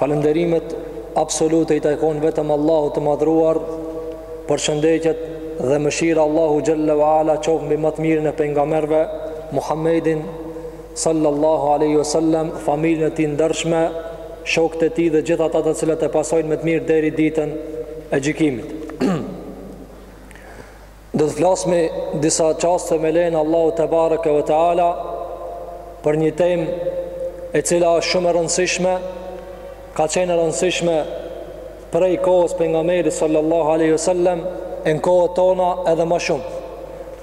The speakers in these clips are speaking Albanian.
Falënderimet absolute i takojnë vetëm Allahut të Madhruar, përshëndetjet dhe mëshira e Allahu xhalla ve ala qoftë mbi më të mirin e pejgamberëve, Muhammedin sallallahu alaihi wasallam, familjen e tij ndershme, shokët e tij dhe gjithë ata të cilët e pasojnë me të mirë deri ditën e gjykimit. Do të flasmi disa çaste me lejen Allahu tebareke ve teala për një temë e cila është shumë e rëndësishme, ka qenë e rëndësishme prej kohës pejgamberit sallallahu aleyhi sallem e në kohët tona edhe ma shumë.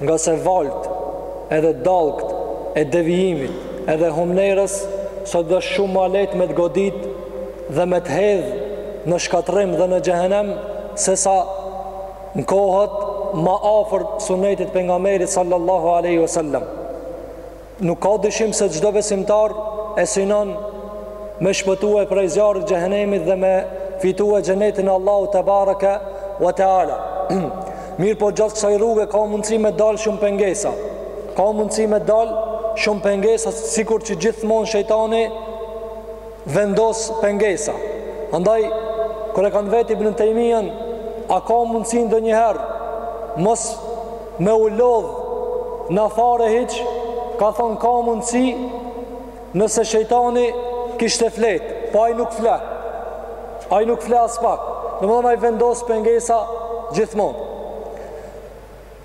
Ngase valët edhe dallgët e devijimit edhe humnerës sot është shumë ma lehtë me të godit dhe me të hedh në shkatërrim dhe në xhehenem sesa Në kohët ma afër sunetit pejgamberit sallallahu aleyhi ve sellem, nuk ka dyshim se çdo besimtar e synon me shpëtue prej zjarrit xhehenemit dhe me fitue xhenetin e Allahu tebareke ve teala. Mirëpo gjatë kësaj rruge ka mundësi me dalë shumë pengesa. Ka mundësi me dalë shumë pengesa, sikur që gjithmonë shejtani vendos pengesa. Andaj kur e kanë vet Ibn Tejmijen, a ka mundësi ndonjëherë mos me u lodh na fare hiç, ka thonë ka mundësi nëse shejtani kishte flet, po ai nuk fle. Ai nuk fle aspak. Domethënë ai vendos pengesa gjithmonë.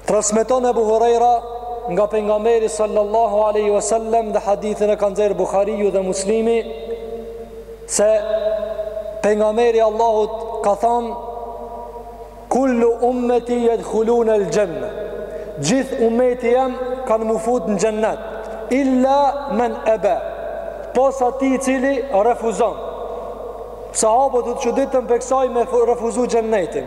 Transmeton Abu Huraira nga pejgamberi sallallahu alaihi wasallam dhe hadithin e ka nxjerr Buhariu dhe Muslimi se pejgamberi i Allahut ka thënë kullu ummeti yadkhulun al janna gjithë ummeti jem kanë mu fut në xhennet illa man aba pos atij i cili refuzon sahabët u çuditën prej kësaj me refuzu xhennetin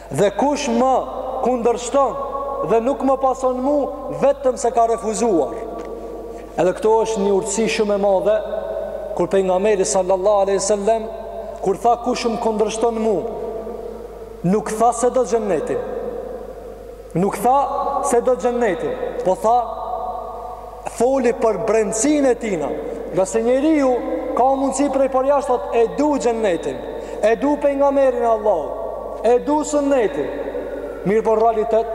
Dhe kush më kundërshton dhe nuk më pason mu, vetëm se ka refuzuar. Edhe këtu është një urtësi shumë e madhe, kur pejgamberi sallallahu aleyhi sallem, kur tha kush më kundërshton mu, nuk tha se do gjennetin. Nuk tha se do gjennetin, po tha foli për brendësinë e tina, ngase njeriu ka mundësi prej përjashtë, thotë, e du xhennetin, e du pejgamberin e Allahut, e du sunnetin, mirëpo realitet,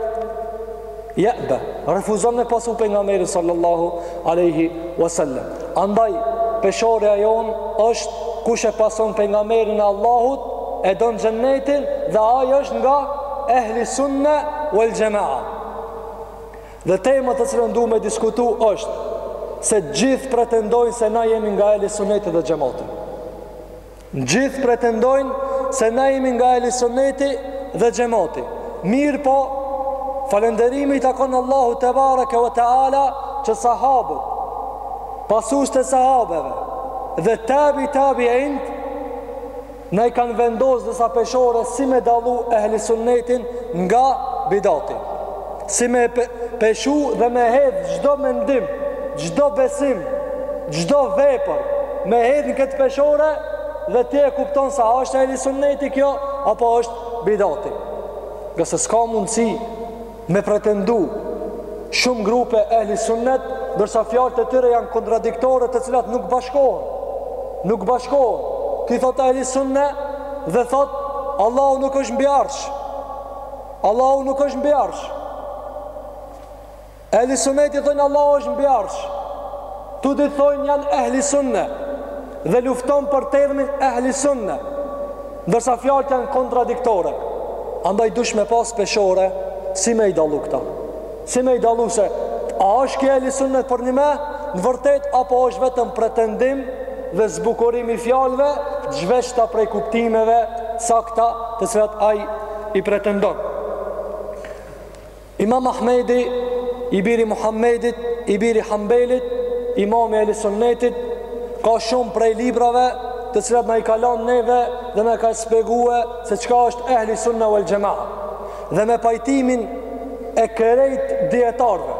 je'ba, refuzon me pasu pejgamberin sallallahu aleyhi wasallam. Andaj, peshorja jonë është kush e pason pejgamberin e Allahut, e don xhennetin dhe ai është nga ehli sunne uel xhemaa. Dhe tema të cilën du me diskutu është se gjithë pretendojnë se na jemi nga Ehli Sunneti dhe Xhemati. Gjithë pretendojnë se na jemi nga Ehli Sunneti dhe Xhemati. Mirëpo, falënderimi i takon Allahut tebareke ve teala që sahabët, pasuesit e sahabëve dhe tabi tabiinët Na i kanë vendos disa peshore si me dallu ehli sunnetin nga bidati. Si me pe, peshu dhe me hedh çdo mendim, çdo besim, çdo vepër, me hedh në këtë peshore dhe ti e kupton sa është ehli sunneti kjo, apo është bidati. Ngase s'ka mundësi me pretendu shumë grupe ehli sunnet, ndërsa fjalët e tyre janë kontradiktore të cilat nuk bashkohen. Nuk bashkohen. Ti thotë ehli sunne dhe thotë Allahu nuk është mbi arsh. Allahu nuk është mbi arsh. Ehli sunneti thonë Allahu është mbi arsh. Të dytë thonë janë ehli sunne dhe lufton për termin ehli sunne. Ndërsa fjalët janë kontradiktore, andaj dush me pas peshore si me i dallu këta. Si me i dallu se a është kjo ehli sunne përnjëmend, në të vërtetë apo është vetëm pretendim dhe zbukurim i fjalëve, zhveshta prej kuptimeve sakta të cilat ai i pretendon. Imam Ahmedi, i biri i Muhammedit, i biri i Hambelit, imam i ehli sunnetit, ka shumë prej librave të cilat na i ka lënë neve dhe na ka shpjegu se çka është ehli sunne uel xhemaa. Dhe me pajtimin e krejt dijetarëve,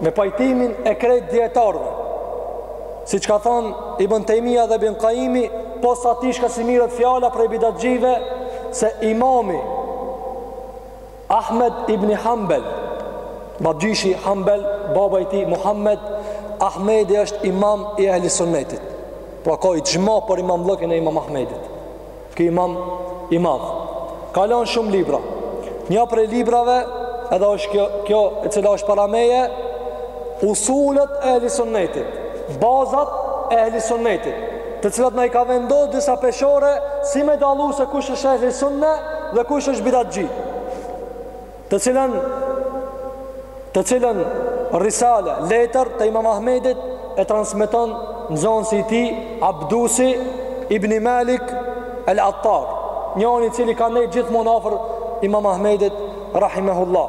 me pajtimin e krejt dijetarëve. Siç ka thënë Ibn Tejmija dhe Ibn Kajimi, po sa ti shka si merret fjala prej bidatxhive se imami Ahmed ibn Hanbel, babgjyshi Hanbel, baba i tij Muhammed, Ahmedi është imam i ehli sunnetit. Pra ka ixhma për imamllëkin e imam Ahmedit. Ky imam i madh. Ka lënë shumë libra. Një prej librave, edhe është kjo, kjo e cila është para meje, usulet e ehli sunnetit, bazat e ehli sunnetit. të cilat na i ka vendosur disa peshore si me dallu se kush është ehli sunne dhe kush është bidatxhi. Të cilën të cilën risale, letër të Imam Ahmedit e transmeton nxënësi i tij Abdusi ibn Malik al-Attar, njëri i cili ka nejt gjithmonë afër Imam Ahmedit rahimehullah.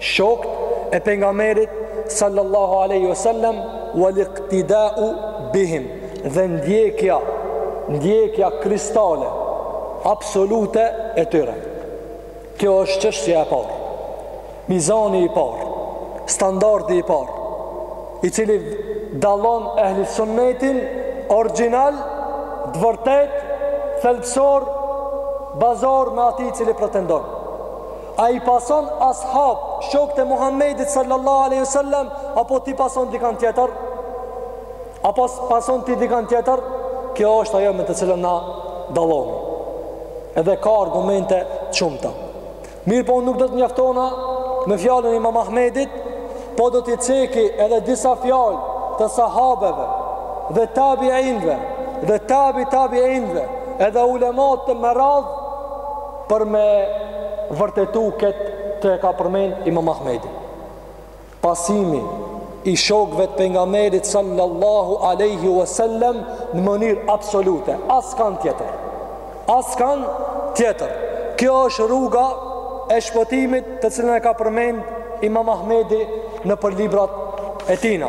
Shokët e Pejgamberit sallallahu alaihi wasallam wal iqtida'u bihim dhe ndjekja ndjekja kristale, absolute e tyre. Kjo është çështja e parë. Mizani i parë, standardi i parë, i cili dallon ehli sunnetin origjinal, të vërtet, thelbësor, bazor me atij i cili pretendon. A i pason as'habt, shokët e Muhammedit sallallahu aleyhi sallam apo ti pason dikan tjetër? Apo pason ti dikan tjetër? Kjo është ajo me të cilën na dallojmi. Edhe ka argumente t'shumta. Mirëpo nuk do të njaftona me fjalën imam Ahmedit, po do t'i ceki edhe disa fjalë të sahabeve dhe tabiinëve dhe tabi tabiinëve edhe ulemat me radhë për me vërtetu këtë që e ka përmend imam Ahmedi pasimi i shokve të pengamerit sallallahu aleyhi wasallam në mënyrë absolute askënd tjetër askënd tjetër kjo është rruga e shpëtimit të cilën e ka përmend imam Ahmedi nëpër librat e tina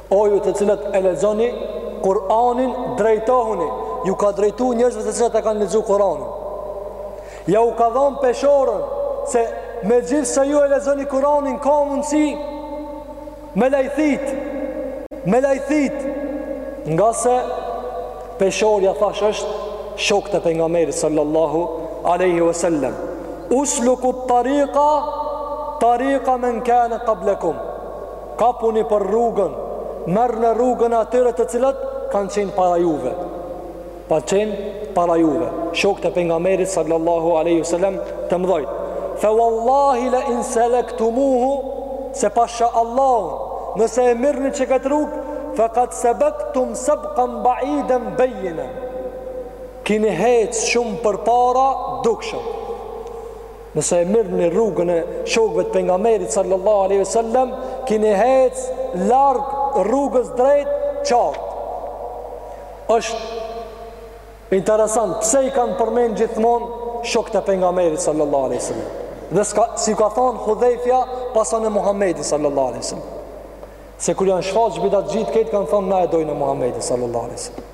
O ju të cilët e lexoni Kur'anin, drejtohuni, ju ka drejtu njerëzve të cilët e kanë lexu Kur'anin. Jau ka dhënë peshorën se megjithëse ju e lexoni Kuranin ka mundësi me lajthit me lajthit ngase peshorja thash është shokët e pengamerit sallallahu aleyhi ve sellem usluku tarika tarika men kene kablekum Kapuni për rrugën, merrne rrugën e atyre të cilët kanë qenë para juve. Kanë qenë para juve. Shokët e pejgamberit sallallahu alaihi wasallam të mdhojt. Fa wallahi la in salaktumuhu se pasha Allahu, nëse e mirrni qeket rrugë, fa kad sabaktum sabqan ba'idan bayna. Kini hec shumë përpara dukshëm. Nëse e mirrni rrugën e shokëve të pengamerit sallallahu aleyhi ve sellem, kini hec larg rrugës drejt qartë. është interesant, pse i kanë përmend gjithmonë shokët e pengamerit sallallahu aleyhi ve sellem. Dhe s'ka, s'i ka thonë Hudhejfja, pasone Muhammedin sallallahu aleyhi ve sellem. Se kur janë shfaqë bidat gjithë, krejt kanë thonë na e dojmë Muhammedin sallallahu aleyhi ve sellem.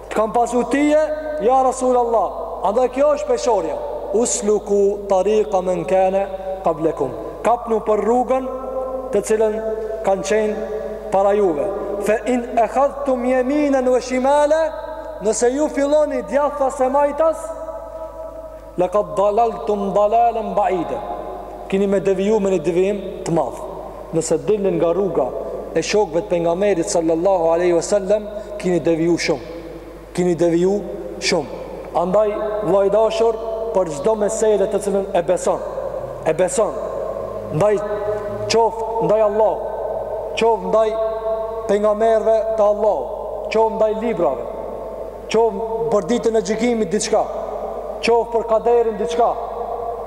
Të kam pasu tije, ja Rasul Allah, andaj kjo është peshorja. Usluku tarika men kene kablekum. Kapnu për rrugën të cilën kanë qenë para juve. Fe in ekhadhtum jeminen ve shimale, nëse ju filloni djathas e majtas, Laqad dalaltum dalalan ba'ida. Kini me deviju me një devijim të madh. Nëse dilni nga rruga e shokëve të pejgamberit sallallahu alaihi wasallam, kini deviju shumë. Kini deviju shumë. Andaj vëllai i dashur për çdo mesele të cilën e beson, e beson ndaj qoftë ndaj Allah, qoftë ndaj pejgamberëve të Allah, qoftë ndaj librave, Qoftë për ditën e gjykimit diçka, qoftë për kaderin diçka,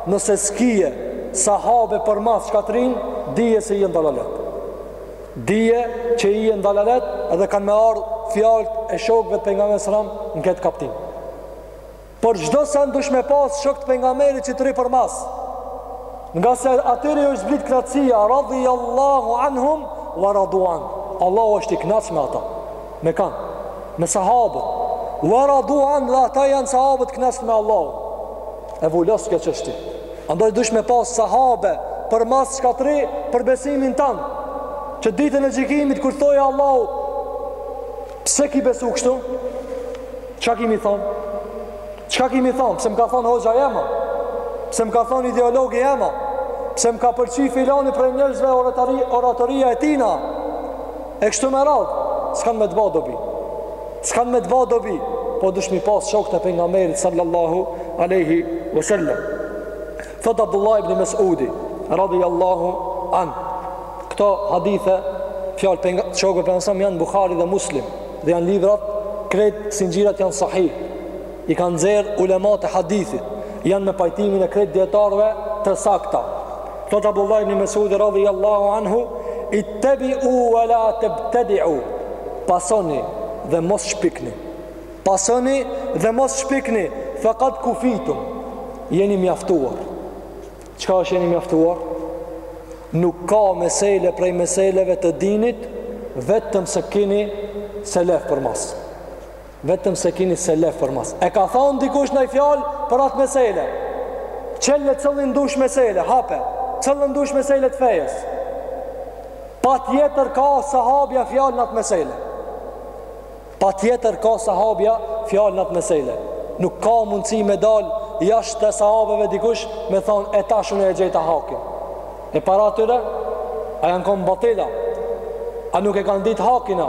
nëse s'kije sahabe përmas çka t'rrin, dije se je n'dalalet. Dije që je n'dalalet edhe kanë me ardhë fjalët e shokëve të pejgamberit salam në këtë kaptim. Për çdo sen dush me pasë shokë të pejgamberit që të rri përmas. Ngase atyre i është zbrit knaqësia, radhi Allahu anhum, wa radu anhu. Allahu është i knaqt me ata. me kanë, me sahabët, wa radu anhu dhe ata janë sahabët t'knaqt me Allahun, e vulosë kjo çështje. Andaj dush me pasë sahabe përmas çka t'rri për besimin tan, që ditën e gjykimit kur t'thojë Allahu, pse ki besu kështu? Çka ki me thonë? Çka ki me thonë? Pse më ka thonë hoxha jem, a? Pse më ka thonë ideologi jem, a? Pse më ka pëlqy filani prej njerëzve oratoria e tina? E kështu me radhë, s'kanë me të ba dobi. S'kanë me të ba dobi, po dush me pas shokët e pejgamberit sallallahu aleyhi ve sellem. Thot Abdullah ibn Mesudi, radhi Allahu anhu. Këto hadithe, fjalë të shokëve të pejgamberit janë Bukhari dhe Muslim, dhe janë librat, krejt sinxhirat janë sahih, i kanë nxerrë ulemat e hadithit, janë me pajtimin e krejt dijetarëve të sakta. Thot Abdullah ibn Mesudi radhi Allahu anhu, ittebiu ve la tebtediu, pasoni dhe mos shpikni. Pasoni dhe mos shpikni, fekad kufitum, jeni mjaftuar. Çka është jeni mjaftuar? Nuk ka mesele prej meseleve të dinit, vetëm se kini selef përmas. Vetëm se kini selef përmas. E ka thonë dikush naj fjalë për atë mesele. Çele cillën dush mesele, hape. Cillën dush mesele të fejes. Patjetër ka sahabja fjalë në atë mesele. Patjetër ka sahabja fjalë në atë mesele. Nuk ka mundësi me dalë jashtë sahabeve dikush me thonë e tash un e e gjeta hakin. E para atyre, a janë konë n'batil, a, a nuk e kanë ditë hakin, a.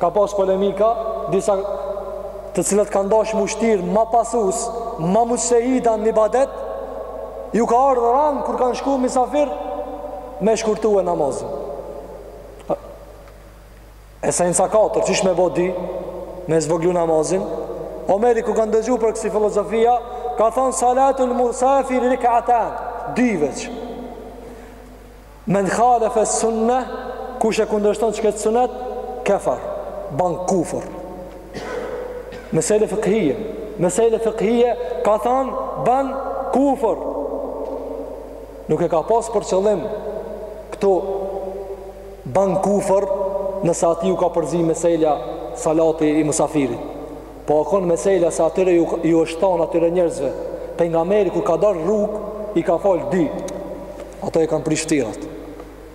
Ka pas polemika, disa të cilët kanë dashur ma shtirë, me pas us, ma muxhehida në ibadet, ju ka ardhur rang kur kanë shkuar mysafir me shkurtuar namazin. E sa ish katër, qysh me bo dy, me zvoglu namazin, Omeri kur ka dëgju për kësi filozofia, ka thonë salatul musafir rikatan, dy veç. Men khalefe sunne, kush e kundërshton që këtë sunet, kefar, ban kufër. Mesele fëkhije, mesele fëkhije, ka thanë, ban kufër. Nuk e ka pas për qëllim, këto ban kufër, nëse atij ju ka përzi meselja salati i musafirit. Po o kon mesela se atyre ju ju është thonë atyre njerëzve, pejgamberi kur ka dalë rrugë i ka fal dy. Ata i kanë prish ftirat.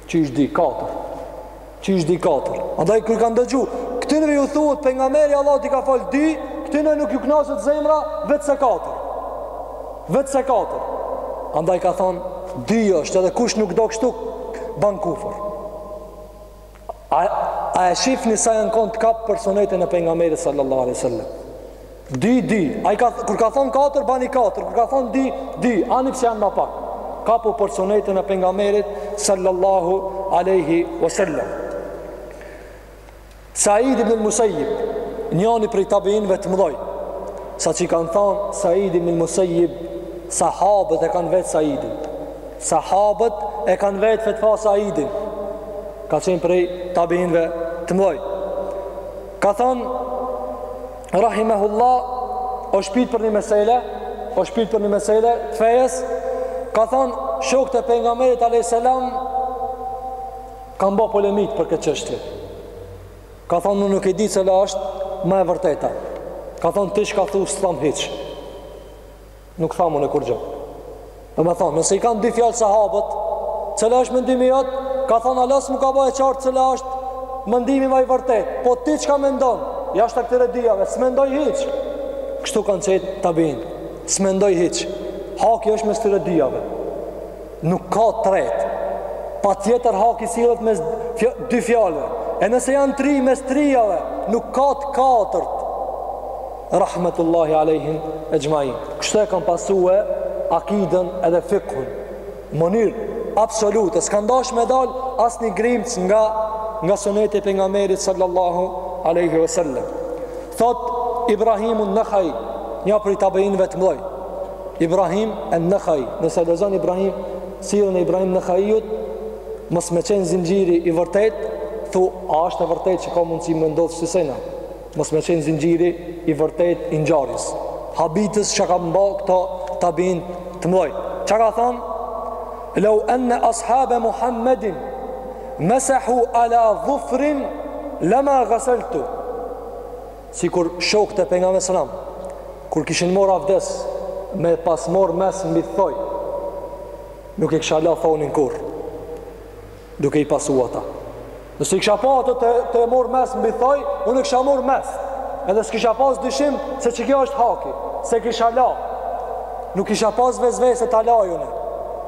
Qysh dy, katër. Qysh dy, katër. Andaj kur kanë dëgju, këtyre ju thuhet pejgamberi i Allahut i ka fal dy, këtyre nuk ju kënaqet zemra veç se katër. Veç se katër. Andaj ka thonë dy është edhe kush nuk do kështu ban kufër. A, a e shifni sa janë konë të kapë për sunetin e pejgamberit sallallahu alaihi sallam? Dy, dy. Ai kur ka thonë katër, bani katër. Kur ka thonë dy, dy. Ani pse janë ma pak. Kapu për sunetin e pejgamberit sallallahu alaihi sallam. Said ibn Musajib, njani prej tabiinve të mëdhoj, sa që i kanë thonë Said ibn Musajib, sahabët e kanë vet Saidin. Sahabët e kanë vet fetva Saidin, ka qenë prej tabiinve të mëdhoj. Ka thonë, Rahimehullah, osht pyt për një mesele, osht pyt për një mesele të fejes, ka thonë, shokët e pejgamberit a.s. Kanë bo polemik për këtë çështje. Ka thonë, unë nuk e di cila është më e vërteta. Ka thonë, ti çka thu, s'tham hiç. Nuk tham unë kurrgjë. Domethonë, nëse i kanë dy fjalë sahabët, cili është mendimi jot, ka thonë, ala s'm'u ka bo e qartë cili është mendimi ma i vërtet, po ti çka mendon, jashta këtyre dyjave, s'mendoj hiç, kështu kanë qenë tabiinët, s'mendoj hiç, haki është mes tyre dyjave, Nuk ka të tretë. Patjetër haki sillet mes dy fjalëve. E nëse janë tri mes trijave, nuk ka të katërt. Rahmetullahi alejhim exhmain. Kështu e kanë pasur akiden edhe fikhun. Mënyrë absolute. S'kanë dash me dal as një grimc nga, nga suneti i pejgamberit sallallahu aleyhi ve sellem. Thot Ibrahim en-Nehai, një prej tabiinëve të mdhoj. Ibrahim en-Nehai, nëse lexon Ibrahim sirën e Ibrahim en-Nehaiut, mos me qenë zinxhiri i vërtet, thu, a është e vërtet që ka mundësi me ndodh ksi sena? Mos me qenë zinxhiri i vërtet i ngjarjes. Habitesh çka kanë ba këto tabiin të mdhoj. Çka ka thanë? Lau enne ashabe Muhammedin Mesahu ala dhufrin lema gaseltu. Sikur shokët e pejgamberit sallam kur kishin marr avdes me pas marr mes'h mbi thoj. Nuk e kisha la thonin kurr. Duke i pasu ata. Nëse i kisha pa ato tu marr mes'h mbi thoj, unë kisha marr mes'h. Edhe s'kisha pas dyshim se kjo është haki, s'e kisha la. Nuk kisha pas vezvese ta laj unë.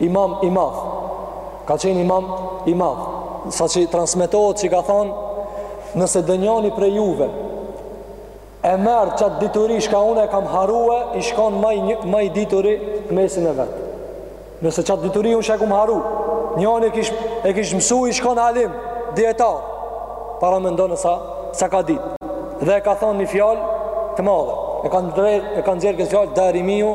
Imam i madh. Ka qenë imam i madh. Sa qi transmetohet qi ka thonë, nëse denjoni prej juve e merr qat dituri çka une e kam harue, ishte kon ma i, një, ma i dituri n'mesin e vet. Nëse qat dituri unë çka e kam haru, njani e kish, e kish mësu, ish kon alim, dijetar, paramendoni sa, sa ka ditë. Dhe e ka thonë një fjalë të madhe, e ka, e ka nxjerr këtë fjalë, Darimiu,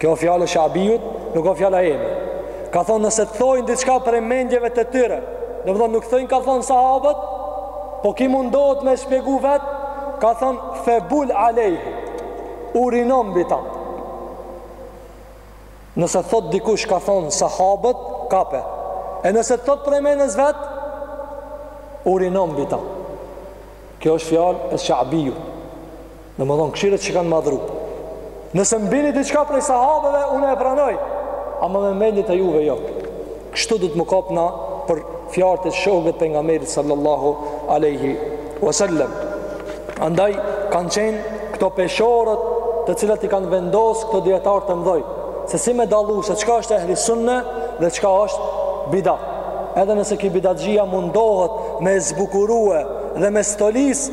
Kjo fjalë e Shabiut nuk o fjala ime. Ka thonë nëse thojnë diçka prej mendjeve të tyre, domethonë nuk thojnë ka thonë sahabët, po ki mundohet me e shpjegu vetë, ka thonë febul alejhi, urino mbi ta. Nëse thot dikush ka thonë sahabët, kape. E nëse thot prej mendjes vet, urino mbi ta. Kjo është fjalë e Shabiut. Domethonë kshyrni çka kanë mbërri. Nëse më bini diçka prej sahabeve, unë e pranoj. Ama me mend të juve jo. Kështu duhet me u kap na për fjalët e shokve t'pejgamberit sallallahu aleyhi wasallam. Andaj kanë qenë këto peshorët të cilat i kanë vendosë këto dijetarë të mdhoj se si me dallu se çka është ehli sunne dhe çka është bidat edhe nëse ki bidatxhia mundohet me zbukurue dhe me stolisë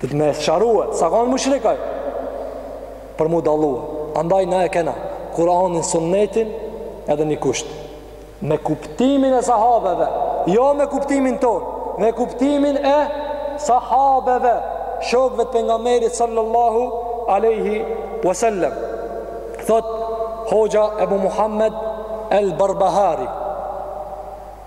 Dhe me e sqarue, saqë kon mushkil ai për m'u dallue. Andaj na e kena, kuranin sunnetin edhe një kusht. Me kuptimin e sahabeve, jo me kuptimin tonë, me kuptimin e sahabeve, shokve të pejgamberit sallallahu aleyhi wasallem. Thot, hoxha Ebu Muhammed el Barbahari,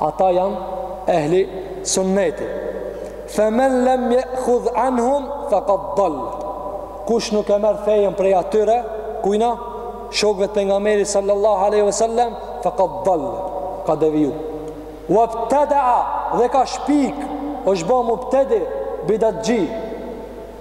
Ata janë ehli sunneti. Fe men lem je khudh anhum fe ka dal. Kush nuk e merr fejën prej atyre, kujna, shokve të pejgamberit sallallahu aleyhi ve sellem, fe ka dal, ka devijue. Webteda dhe ka shpik, është bo mubtedi, bidatxhi.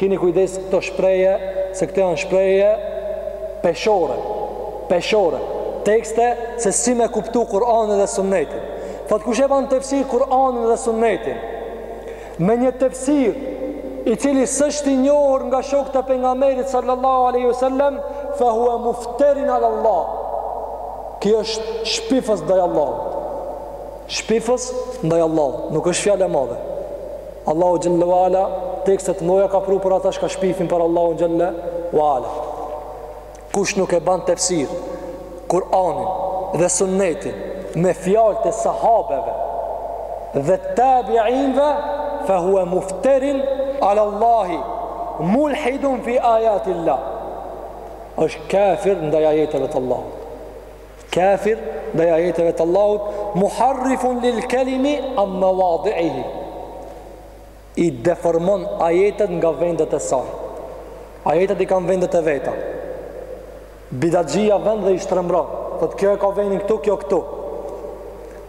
Kini kujdes këto shprehje se këto janë shprehje peshore, peshore, tekste se si me kuptu Kur'anin dhe Sunnetin. Thot kush e ban tefsir Kur'anin dhe Sunnetin me një tefsir i cili s'është i njohur nga shokët e pejgamberit sallallahu alaihi wasallam, fa huwa muftarin ala Allah. Ky është shpifës ndaj Allahut. Shpifës ndaj Allahut, nuk është fjalë e madhe. Allahu xhalla wala tekste t'mdhaja ka pru për ata që shpifin për Allahun xhalla wala. Kush nuk e ban tefsir Kur'anin dhe Sunnetin me fjalët e sahabeve dhe tabiinve fa huwa muftarin ala Allah mulhidun fi ayati Allah. Është kafir ndaj ajeteve të Allahut. Kafir ndaj ajeteve të Allahut, muharrifun lil kalimi an mawadi'ihi. I deformon ajetet nga vendet e saj. Ajetet i kanë vendet e veta. Bidatxhia vjen dhe i shtrembron. Thotë kjo e ka vendin këtu, kjo këtu.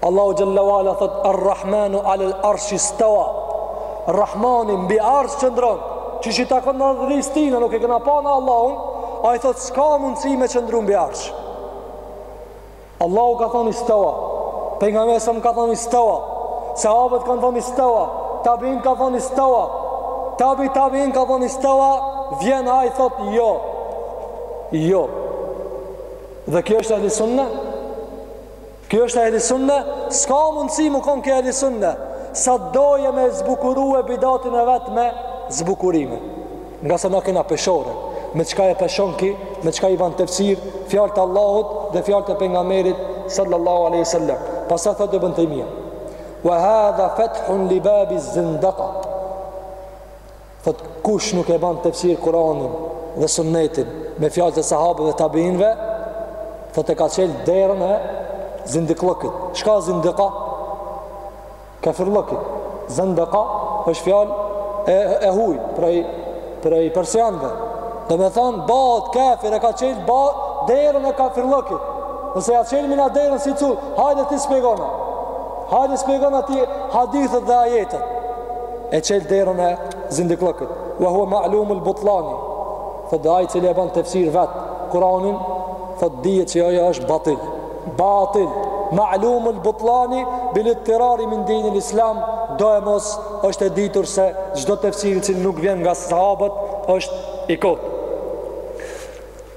Allahu xhalla wala thot Ar-Rahmanu alal arshi stawa. Rahmani mbi arsh qëndron. Qysh i takon madhërisë Tina, nuk e kena pa na Allahun, ai thot s'ka mundësi me qëndru mbi arsh. Allahu ka thonë istawa. Pejgamberi sallam ka thonë istawa. Sahabët kanë thonë istawa. Tabiinët kanë thonë istawa. Tabi tabiinët kanë thonë istawa, vjen ai thot jo. Jo. Dhe ky është ehli sunna. Ky është ehli sunne, s'ka mundësi me kon ky ehli sunne, sa doje me e zbukuru e bidatin e vet me zbukurime. Ngase na kena peshore, me çka e peshon ky, me çka i ban tefsir, fjalët e Allahut dhe fjalët e pejgamberit, sallallahu aleyhi sallam. Pastaj thotë edhe ibn Tejmia. Wa hadha fethun li babi zendaka. Thotë, kush nuk e ban tefsir Kur'anin dhe sunnetin me fjalët e sahabëve dhe tabiinve, thotë e ka çel derën e zindiklëkit. Çka zindika? Kafirllëkit. Zindika është fjalë e e huaj prej prej persianëve. Domethanë bahet kafir e ka çel ba derën e kafirllëkit. Nëse ja çelim na derën siç, hajde ti shpjegonaj. Hajde shpjegonaj ti hadithet dhe ajetet. e çel derën e zindiklëkit wa hua ma'lumu l'butlani thot dhe ai i cili e ban tefsir vet kuranin thot dihet se ajo është batil batil ma'lumu l'butlani bilit tirari min dini l'islam doemos është e ditur se çdo tefsir i cili nuk vjen nga sahabët është i kotë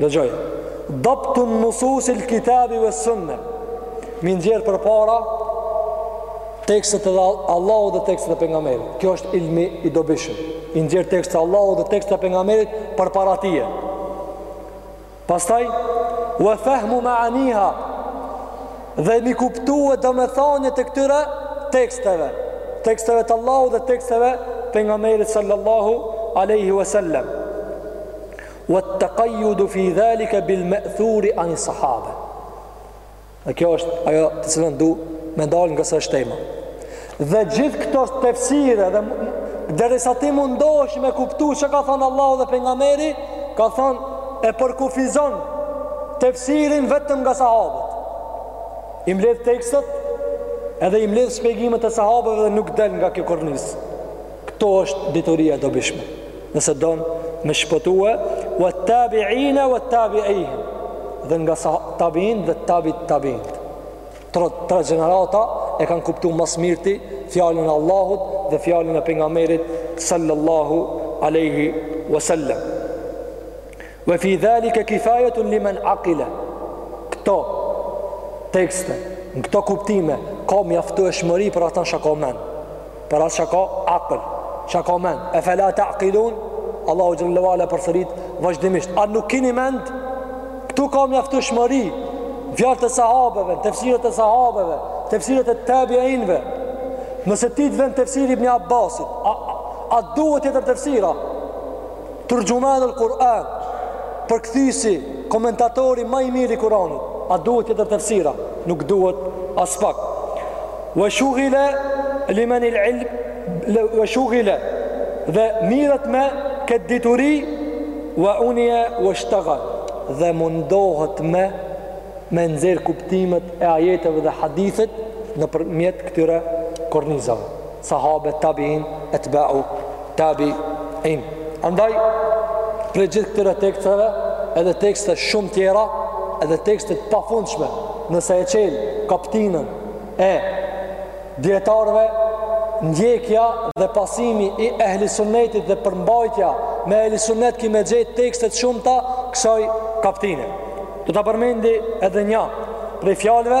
Dëgjoj, Dabtun nususil kitabi ve sunne, me i nxjerrë përpara tekstet e Allahut dhe tekstet e pejgamberit. Kjo është ilmi i dobishëm. I nxjerr tekstet e Allahut dhe tekstet e pejgamberit përpara teje. Pastaj, ve fehmu meaniha, dhe me i kuptue domethëniet e këtyre teksteve. Teksteve të Allahut dhe teksteve të pejgamberit sallallahu aleyhi ve sellem. Wat-taqayyudu fi dhalika bil-ma'thuri an as-sahabe. Dhe kjo është ajo të cilën du me dalë nga se është tema. Dhe gjithë këto tefsire dhe derisa ti mundohesh me kuptu çka ka thonë Allahu dhe pejgamberi, ka thonë e përkufizon tefsirin vetëm nga sahabët. I mbledh tekstet edhe i mbledh shpjegimet e sahabëve dhe nuk del nga kjo kornizë. Kjo është dituria e dobishme. Nëse don me shpëtue, wa tabi'ina wa tabi'ihim. Dhe nga tabi'inët dhe tabi tabi'in. Tre gjenerata e kanë kuptuar më së miri fjalën e Allahut dhe fjalën e pejgamberit sallallahu alaihi wasallam. Wa fi dhalika kifayatun liman aqila. Në këto tekste, në këto kuptime ka mjaftueshmëri për ata që ka mend. Për ata që ka aql, që ka mend. E fala taqilun? Allahu xhelle ve ala përsërit vazhdimisht. A nuk keni mend? Këtu ka mjaftueshmëri. Në fjalët e sahabeve, në tefsiret e sahabeve, në tefsiret e tabiinëve. Nëse ty të vjen tefsiri i Ibn Abbasit, a, a, a duhet tjetër tefsir a? Turxhuman el Kur'an, përkthyesi, komentatori më i mirë i Kur'anit. A duhet tjetër tefsir a? Nuk duhet aspak. Wa shughila liman bil-ilm wa shughila dhe merret me këtë dituri wa unia wa ishtaghal dhe mundohet me me nxjerr kuptimet e ajeteve dhe hadithit nëpërmjet këtyre kornizave. sahabe, tabiin, etba'u tabiin. Andaj, prej gjithë këtyre teksteve, edhe tekste shumë tjera, edhe tekste të pafundshme, nëse e çel kaptinën e dijetarëve, ndjekja dhe pasimi i ehli sunnetit dhe përmbajtja me ehli sunnet ki me gjetë tekste të shumta të kësaj kaptine. Do ta përmendi edhe një prej fjalve,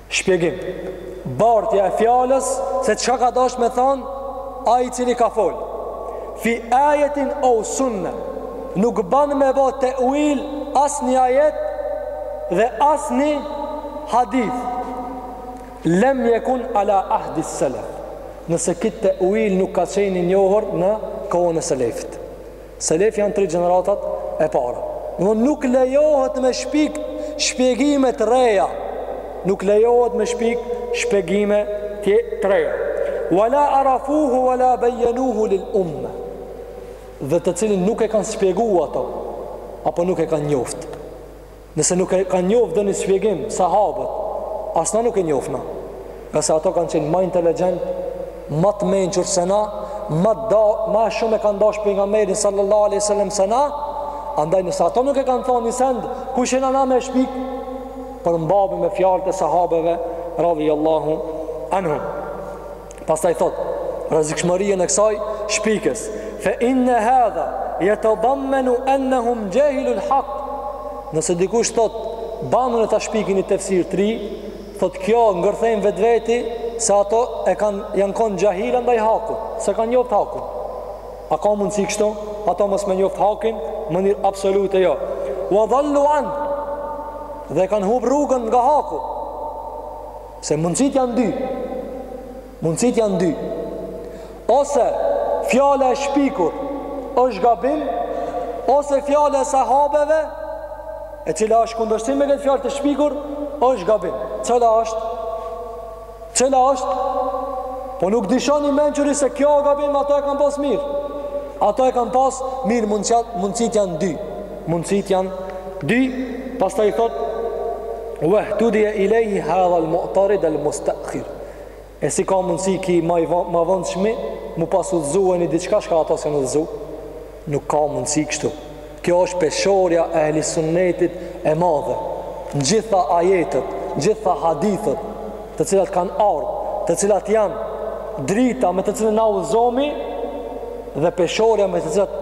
Shpjegim, Bartja e fjalës se çka ka dashtë me thanë ai i cili ka folë. Fi ajetin ev sunne, nuk ban me bo teuil asnjë ajet dhe asnjë hadith. Lem jekun ala ahdis selef. Nëse ky teuil nuk ka qenë i njohur në kohën e selefit. Selef janë tri gjeneratat e para. Nuk lejohet me shpik shpjegime të reja. Nuk lejohet me shpik shpjegime të reja. Wala arafuhu wala bejenuhu lil umme. Dhe të cilin nuk e kanë shpjegu ato, apo nuk e kanë njoft. Nëse nuk e kanë njoft një shpjegim sahabët, as na nuk e njofna. Nëse ato kanë qenë ma inteligjentë, ma të mençur se na, madje ma shumë e kanë dashë pejgamberin sallallahu aleyhi wasallam se na, andaj nëse ato nuk e kanë thonë një send, kush jena na me shpik, por mbahmi me fjalët e sahabeve, radhi Allahu anhum. Pastaj thot, rrezikshmërinë e kësaj shpikës, fe inna hadha yatadammanu annahum jahilul haq. Nëse dikush thot, ban na ta shpikim ni tefsir t'ri, thot kjo ngërthen n'vetveti se ato e kan, janë konë xhahila ndaj hakut, s'e kanë njoft hakun. A ka mundësi kështu? Ato mos me njoft hakun, në mënyrë absolute jo. Wa dhallu anhu, dhe e kanë hup rrugën nga haku. Se mundësitë janë dy. Mundësitë janë dy. Ose fjala e shpikur është gabim, ose fjala e sahabeve, e cila është kundërshtim me këtë fjalë të shpikur, është gabim. Cëla është? Cëla është? Po nuk dyshon i mençuri se kjo gabim, ato e kan pas mirë. Ato e kan pas mirë, mundësitë janë dy. mundësitë janë dy pastaj thot wahtudiya ilayhi hadha al-mu'tarid al-musta'khir e si ka mundësi ki ma i mavëndshmi mu pas udhëzue në diçka çka ata s'jen udhëzu nuk ka mundësi kështu kjo është peshorja e ehli sunnetit e madhe në gjitha ajetet në gjitha hadithet të cilat kanë ardhë të cilat janë drita me të cilën na udhëzohmi dhe peshorja me të cilat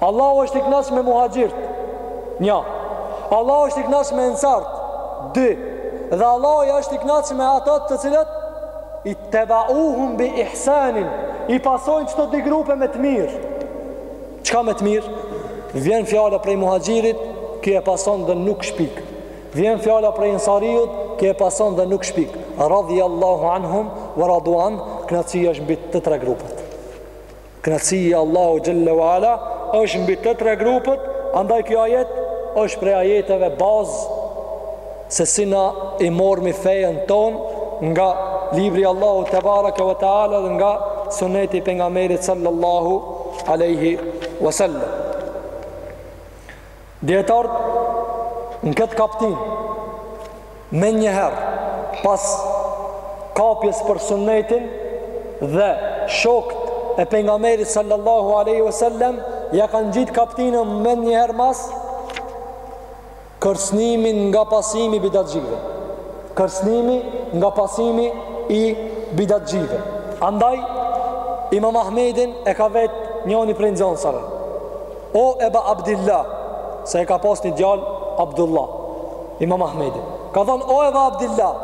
Allahu është i kënaqur me muhaxhirët. 1. Allahu është i kënaqur me ensarët. 2. Dhe Allahu është i kënaqur me ato të cilët i tebauhum bi ihsanin, i pasojnë qëto dy grupe me të mirë. Çka me të mirë? Vjen fjala prej muhaxhirit, që e pason dhe nuk shpik. Vjen fjala prej ensariut, që e pason dhe nuk shpik. Radhi Allahu anhum, wa radu anh, kënaqësia është mbi të tre grupet. Kënaqësia e Allahut xhelle ve ala është mbi të tre grupet, andaj kjo ajet është prej ajeteve bazë se si na i marrmi fenë tonë nga libri i Allahut tebaraka ve teala dhe nga sunneti i pejgamberit sallallahu alaihi wasallam. Dijetarët në këtë kaptinë menjëherë pas kapjes për sunnetin dhe shokët e pejgamberit sallallahu alaihi wasallam ja kanë ngjit kaptinën menjëherë mas kërcënimin nga pasimi i bidatxhive. Kërcënimi nga pasimi i bidatxhive. Andaj Imam Ahmedin e ka vet njoni prej nxansave. O Eba Abdillah, se e ka pas një djal Abdullah, Imam Ahmedi. Ka thonë, o Eba Abdillah,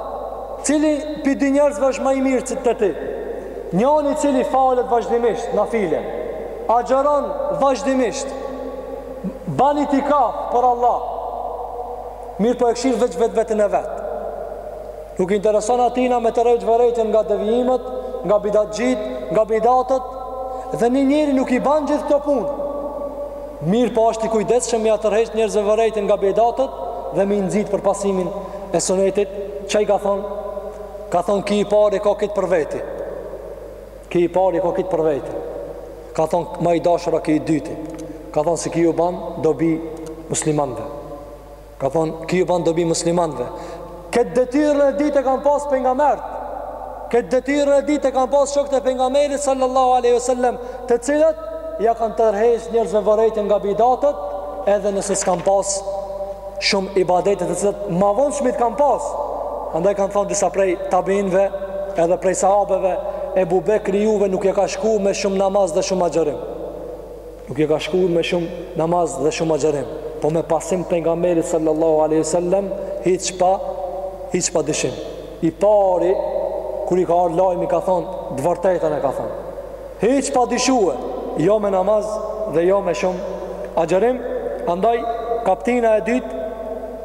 cili pi dy njerëzve është ma i mirë te ti? Njani i cili falet vazhdimisht nafile, agjëron vazhdimisht, ban itikaf për Allah, mirëpo e kshyr veç vetveten e vet. Nuk i intereson atina me tërheq vërejtjen nga devijimet, nga bidatxhit, nga bidatet, dhe një njeri nuk i ban gjithë këto punë. Mirëpo është i kujdesshëm me ja tërheq njerëzve vërejtjen nga bidatet dhe me i nxit për pasimin e sunetit, ça i ka thonë, ka thonë ki i pari ka kit për veti, ki i pari ka kit për veti, ka thonë ma i dashur a ki i dyti, ka thonë se ki ju ban dobi muslimanëve. Ka thonë, ky ju ban dobi muslimanëve. Këtë detyrën e ditë e kanë pas pejgambert. Këtë detyrën e ditë e kanë pas shokët e pejgamberit sallallahu alaihi wasallam, të cilët ja kanë tërheq njerëzve vërejtjen nga bidatet, edhe nëse s'i kanë pas shumë ibadete të cilat mavonshmit kanë pas. Andaj kanë thonë disa prej tabiinve edhe prej sahabeve, Ebu Bekri juve nuk ja ka shku me shumë namaz dhe shumë agjërim. Nuk ja ka shku me shumë namaz dhe shumë agjërim, po me pasim të pejgamberit sallallahu alaihi wasallam hiç pa hiç pa dyshim. I pari kur i ka ardh lajmi ka thonë, të vërtetën e ka thonë. Hiç pa dyshue, jo me namaz dhe jo me shumë agjërim, andaj kaptina e dytë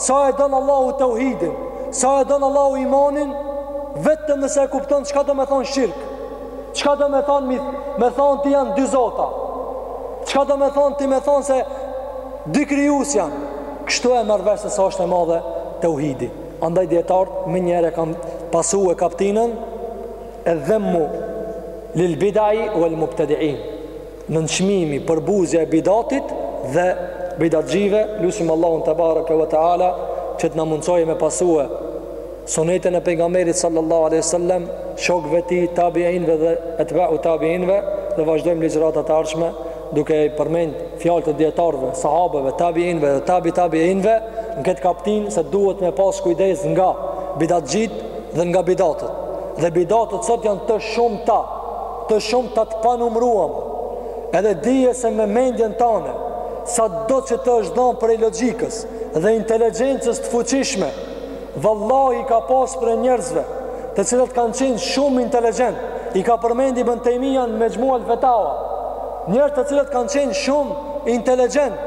Sa e don Allahu tauhidin, sa e don Allahu imanin, vetëm nëse e kupton çka do me thanë shirk. Çka do me thanë me, me thanë ti janë dy zota. Çka do me thanë ti me thanë se dy krijues janë. Kështu e merr vesh se sa është e madhe tauhidi. Andaj dijetarët menjëherë e kanë pasue kaptinën e dhemmu lil bidai wal mubtadiin. Nënçmimi, përbuzja e bidatit dhe bidatxhive, lusim Allahun tebareke ve teala që të na mundësojë me pasue sunetin e pejgamberit sallallahu alaihi wasallam, shokëve të tij, tabiinëve dhe etba'u tabiinëve dhe vazhdojmë ligjëratat e ardhshme duke i përmend fjalët e dijetarëve, sahabeve, tabiinëve dhe tabi tabiinëve në këtë kaptinë se duhet me pas kujdes nga bidatxhit dhe nga bidatet. Dhe bidatet sot janë të shumta. të shumta të panumëruama, edhe dije se me mendjen tane, sado që të është dhanë prej logjikës dhe inteligjencës të fuqishme, vallahi ka pas prej njerëzve, të cilët kanë qenë shumë inteligjent, i ka përmend Ibn Taymija në Mexhmu al-Fatawa, njerëz të cilët kanë qenë shumë inteligjent,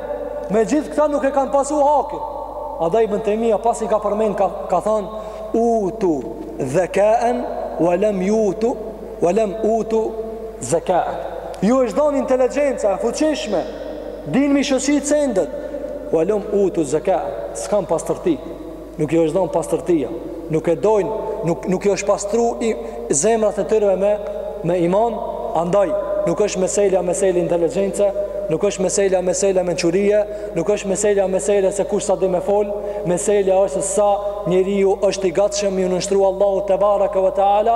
me gjithë këta nuk e kanë pasu hakin. Andaj Ibn Taymija pasi i ka përmend ka, ka thanë utu dhakaen wa lam yutu Wa lam utu zaka'a. Ju është dhanë inteligjenca e fuqishme. Din mi shoshit sendet. Wa lam utu zaka'a. S'kan pastërti. Nuk ju është dhanë pastërtia. Nuk e dojnë, nuk nuk ju është pastru zemrat e tyrve me me iman, andaj nuk është meselja meselë inteligjence, nuk është meselja meselë mençurie, nuk është meselja meselë se kush sa di me fol, meselja është se sa njeriu është i gatshëm ju nënshtru Allahu tebaraka ve teala